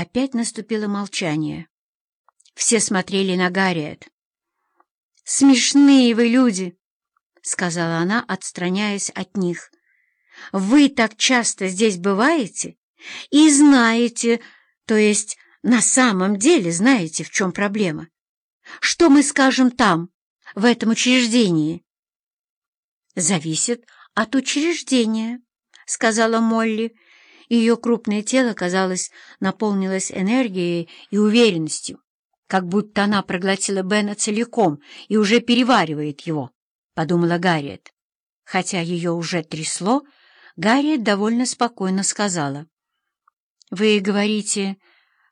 Опять наступило молчание. Все смотрели на Гарриет. «Смешные вы люди!» — сказала она, отстраняясь от них. «Вы так часто здесь бываете и знаете, то есть на самом деле знаете, в чем проблема. Что мы скажем там, в этом учреждении?» «Зависит от учреждения», — сказала Молли. Ее крупное тело, казалось, наполнилось энергией и уверенностью, как будто она проглотила Бена целиком и уже переваривает его, — подумала Гарриет. Хотя ее уже трясло, Гарриет довольно спокойно сказала. — Вы говорите,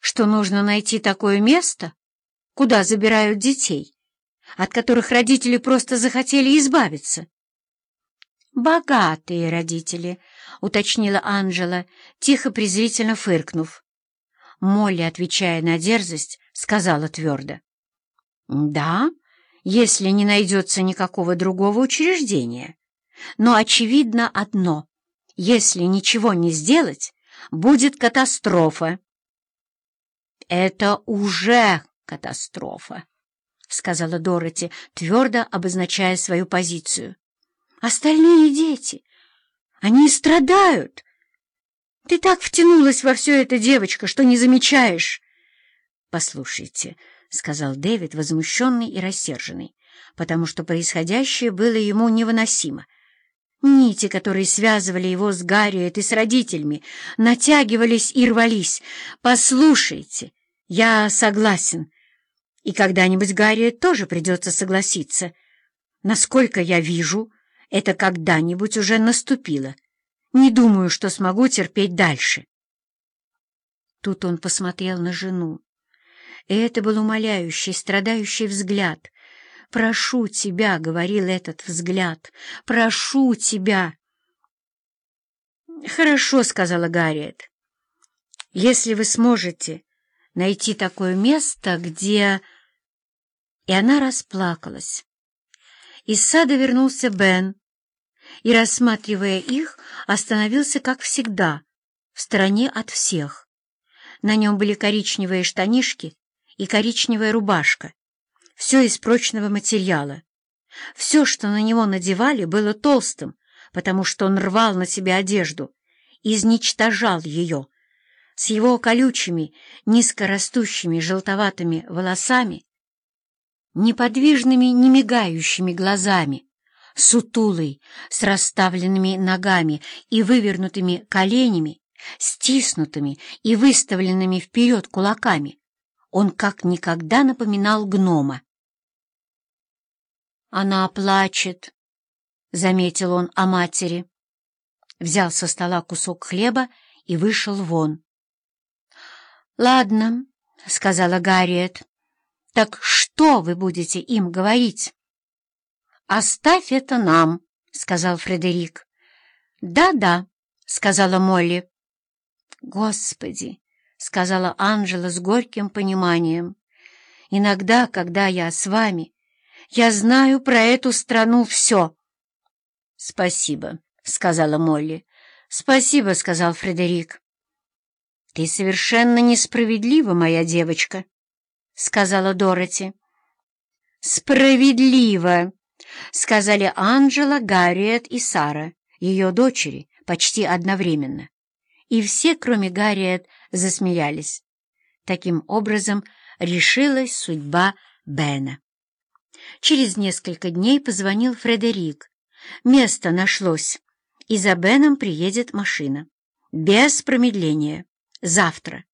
что нужно найти такое место, куда забирают детей, от которых родители просто захотели избавиться? «Богатые родители», — уточнила Анжела, тихо презрительно фыркнув. Молли, отвечая на дерзость, сказала твердо. «Да, если не найдется никакого другого учреждения. Но очевидно одно — если ничего не сделать, будет катастрофа». «Это уже катастрофа», — сказала Дороти, твердо обозначая свою позицию. Остальные дети, они страдают. Ты так втянулась во все это, девочка, что не замечаешь. Послушайте, — сказал Дэвид, возмущенный и рассерженный, потому что происходящее было ему невыносимо. Нити, которые связывали его с Гарриет и с родителями, натягивались и рвались. Послушайте, я согласен. И когда-нибудь Гарриет тоже придется согласиться. Насколько я вижу, это когда-нибудь уже наступило. Не думаю, что смогу терпеть дальше. Тут он посмотрел на жену. И это был умоляющий, страдающий взгляд. «Прошу тебя», — говорил этот взгляд, — «прошу тебя». «Хорошо», — сказала Гарриет. «Если вы сможете найти такое место, где...» И она расплакалась. Из сада вернулся Бен и, рассматривая их, остановился, как всегда, в стороне от всех. На нем были коричневые штанишки и коричневая рубашка, все из прочного материала. Все, что на него надевали, было толстым, потому что он рвал на себя одежду, изничтожал ее. С его колючими, низкорастущими желтоватыми волосами неподвижными, немигающими глазами, сутулый, с расставленными ногами и вывернутыми коленями, стиснутыми и выставленными вперед кулаками, он как никогда напоминал гнома. «Она плачет», — заметил он о матери. Взял со стола кусок хлеба и вышел вон. «Ладно», — сказала Гарриет, так что вы будете им говорить? «Оставь это нам», — сказал Фредерик. «Да-да», — сказала Молли. «Господи», — сказала Анжела с горьким пониманием, «иногда, когда я с вами, я знаю про эту страну все». «Спасибо», — сказала Молли. «Спасибо», — сказал Фредерик. «Ты совершенно несправедлива, моя девочка», — сказала Дороти. «Справедливо!» — сказали Анджела, Гарриет и Сара, ее дочери, почти одновременно. И все, кроме Гарриет, засмеялись. Таким образом решилась судьба Бена. Через несколько дней позвонил Фредерик. Место нашлось, и за Беном приедет машина. Без промедления. Завтра.